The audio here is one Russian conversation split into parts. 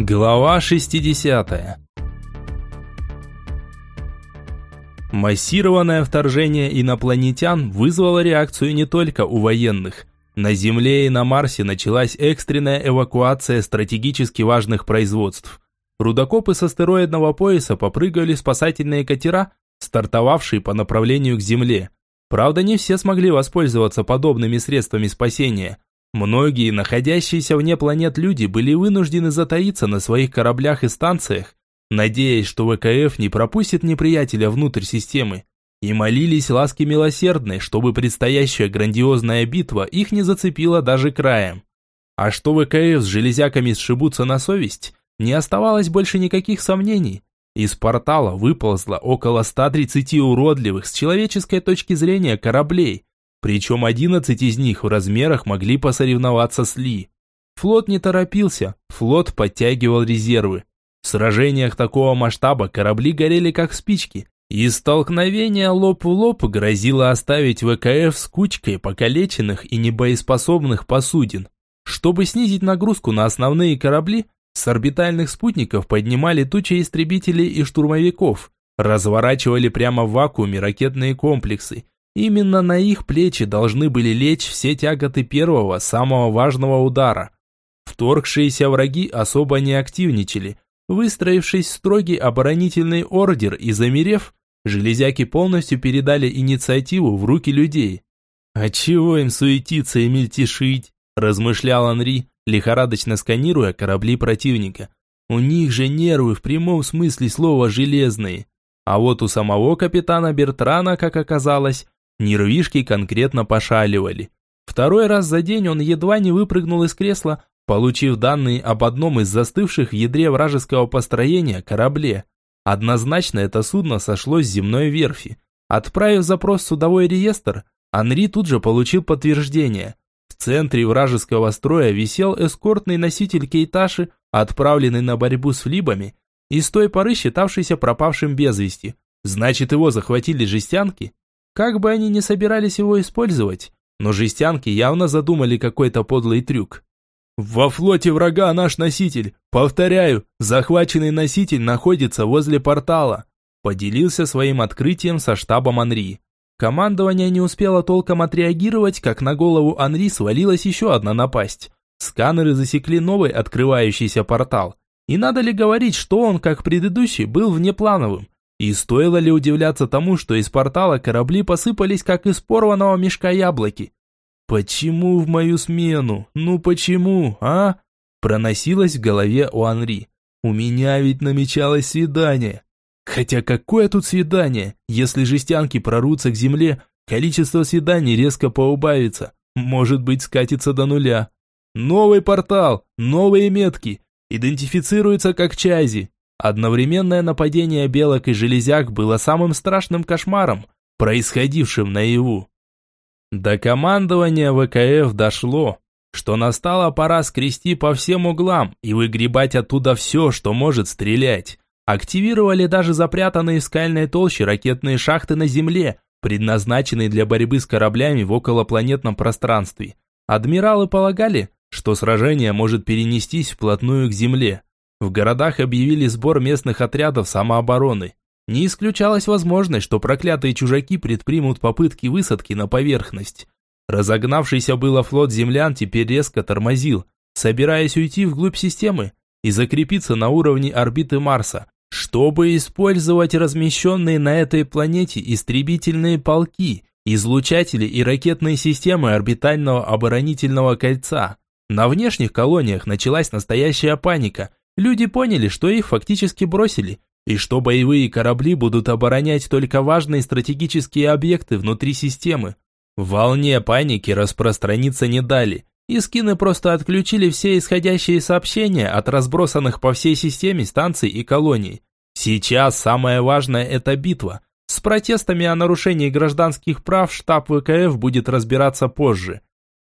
Глава 60. Массированное вторжение инопланетян вызвало реакцию не только у военных. На Земле и на Марсе началась экстренная эвакуация стратегически важных производств. Рудокопы с астероидного пояса попрыгали спасательные катера, стартовавшие по направлению к Земле. Правда, не все смогли воспользоваться подобными средствами спасения – Многие, находящиеся вне планет люди, были вынуждены затаиться на своих кораблях и станциях, надеясь, что ВКФ не пропустит неприятеля внутрь системы, и молились ласки милосердной, чтобы предстоящая грандиозная битва их не зацепила даже краем. А что ВКФ с железяками сшибутся на совесть, не оставалось больше никаких сомнений. Из портала выползло около 130 уродливых с человеческой точки зрения кораблей, причем 11 из них в размерах могли посоревноваться с Ли. Флот не торопился, флот подтягивал резервы. В сражениях такого масштаба корабли горели как спички, и столкновение лоб в лоб грозило оставить ВКФ с кучкой покалеченных и небоеспособных посудин. Чтобы снизить нагрузку на основные корабли, с орбитальных спутников поднимали тучи истребителей и штурмовиков, разворачивали прямо в вакууме ракетные комплексы Именно на их плечи должны были лечь все тяготы первого, самого важного удара. Вторгшиеся враги особо не активничали, выстроившись в строгий оборонительный ордер и замерев, железяки полностью передали инициативу в руки людей. «А чего им суетиться и мельтешить?» – размышлял Анри, лихорадочно сканируя корабли противника. «У них же нервы в прямом смысле слова железные». А вот у самого капитана Бертрана, как оказалось, Нервишки конкретно пошаливали. Второй раз за день он едва не выпрыгнул из кресла, получив данные об одном из застывших в ядре вражеского построения корабле. Однозначно это судно сошло с земной верфи. Отправив запрос в судовой реестр, Анри тут же получил подтверждение. В центре вражеского строя висел эскортный носитель Кейташи, отправленный на борьбу с флибами, и с той поры считавшийся пропавшим без вести. Значит, его захватили жестянки? Как бы они ни собирались его использовать, но жестянки явно задумали какой-то подлый трюк. «Во флоте врага наш носитель. Повторяю, захваченный носитель находится возле портала», поделился своим открытием со штабом Анри. Командование не успело толком отреагировать, как на голову Анри свалилась еще одна напасть. Сканеры засекли новый открывающийся портал. И надо ли говорить, что он, как предыдущий, был внеплановым? И стоило ли удивляться тому, что из портала корабли посыпались, как из порванного мешка яблоки? «Почему в мою смену? Ну почему, а?» Проносилось в голове у Анри. «У меня ведь намечалось свидание». Хотя какое тут свидание? Если жестянки прорвутся к земле, количество свиданий резко поубавится. Может быть, скатится до нуля. Новый портал, новые метки. Идентифицируется как Чази. Одновременное нападение белок и железяк было самым страшным кошмаром, происходившим наяву. До командования ВКФ дошло, что настала пора скрести по всем углам и выгребать оттуда все, что может стрелять. Активировали даже запрятанные в скальной толще ракетные шахты на Земле, предназначенные для борьбы с кораблями в околопланетном пространстве. Адмиралы полагали, что сражение может перенестись вплотную к Земле. В городах объявили сбор местных отрядов самообороны. Не исключалась возможность, что проклятые чужаки предпримут попытки высадки на поверхность. Разогнавшийся было флот землян теперь резко тормозил, собираясь уйти вглубь системы и закрепиться на уровне орбиты Марса, чтобы использовать размещенные на этой планете истребительные полки, излучатели и ракетные системы орбитального оборонительного кольца. На внешних колониях началась настоящая паника – Люди поняли, что их фактически бросили, и что боевые корабли будут оборонять только важные стратегические объекты внутри системы. Волне паники распространиться не дали, и скины просто отключили все исходящие сообщения от разбросанных по всей системе станций и колоний. Сейчас самое важное – это битва. С протестами о нарушении гражданских прав штаб ВКФ будет разбираться позже.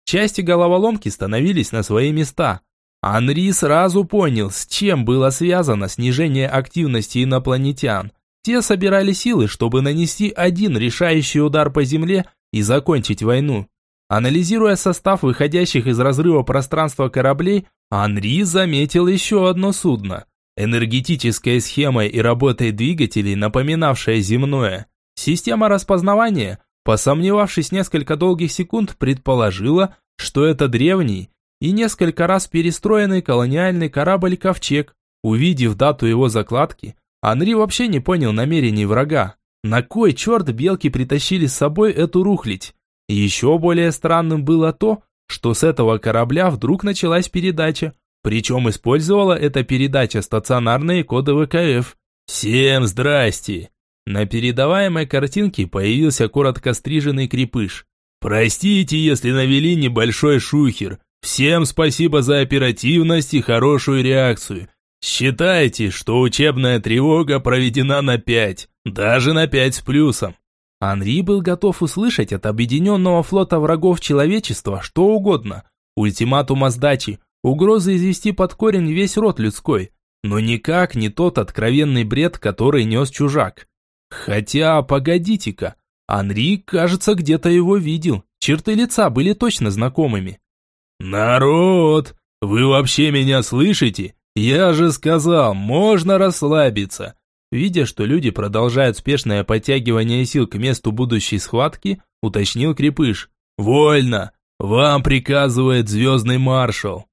Части головоломки становились на свои места – Анри сразу понял, с чем было связано снижение активности инопланетян. Те собирали силы, чтобы нанести один решающий удар по Земле и закончить войну. Анализируя состав выходящих из разрыва пространства кораблей, Анри заметил еще одно судно. Энергетической схемой и работой двигателей, напоминавшая земное. Система распознавания, посомневавшись несколько долгих секунд, предположила, что это древний и несколько раз перестроенный колониальный корабль «Ковчег». Увидев дату его закладки, Анри вообще не понял намерений врага. На кой черт белки притащили с собой эту рухлить? Еще более странным было то, что с этого корабля вдруг началась передача. Причем использовала эта передача стационарные коды ВКФ. «Всем здрасте!» На передаваемой картинке появился коротко стриженный крепыш. «Простите, если навели небольшой шухер. Всем спасибо за оперативность и хорошую реакцию. Считайте, что учебная тревога проведена на пять, даже на пять с плюсом. Анри был готов услышать от объединенного флота врагов человечества что угодно. Ультиматум о сдаче, угрозы извести под корень весь род людской. Но никак не тот откровенный бред, который нес чужак. Хотя, погодите-ка, Анри, кажется, где-то его видел. Черты лица были точно знакомыми. «Народ, вы вообще меня слышите? Я же сказал, можно расслабиться. Видя, что люди продолжают спешное подтягивание сил к месту будущей схватки, уточнил Крепыш. «Вольно! Вам приказывает звездный маршал!»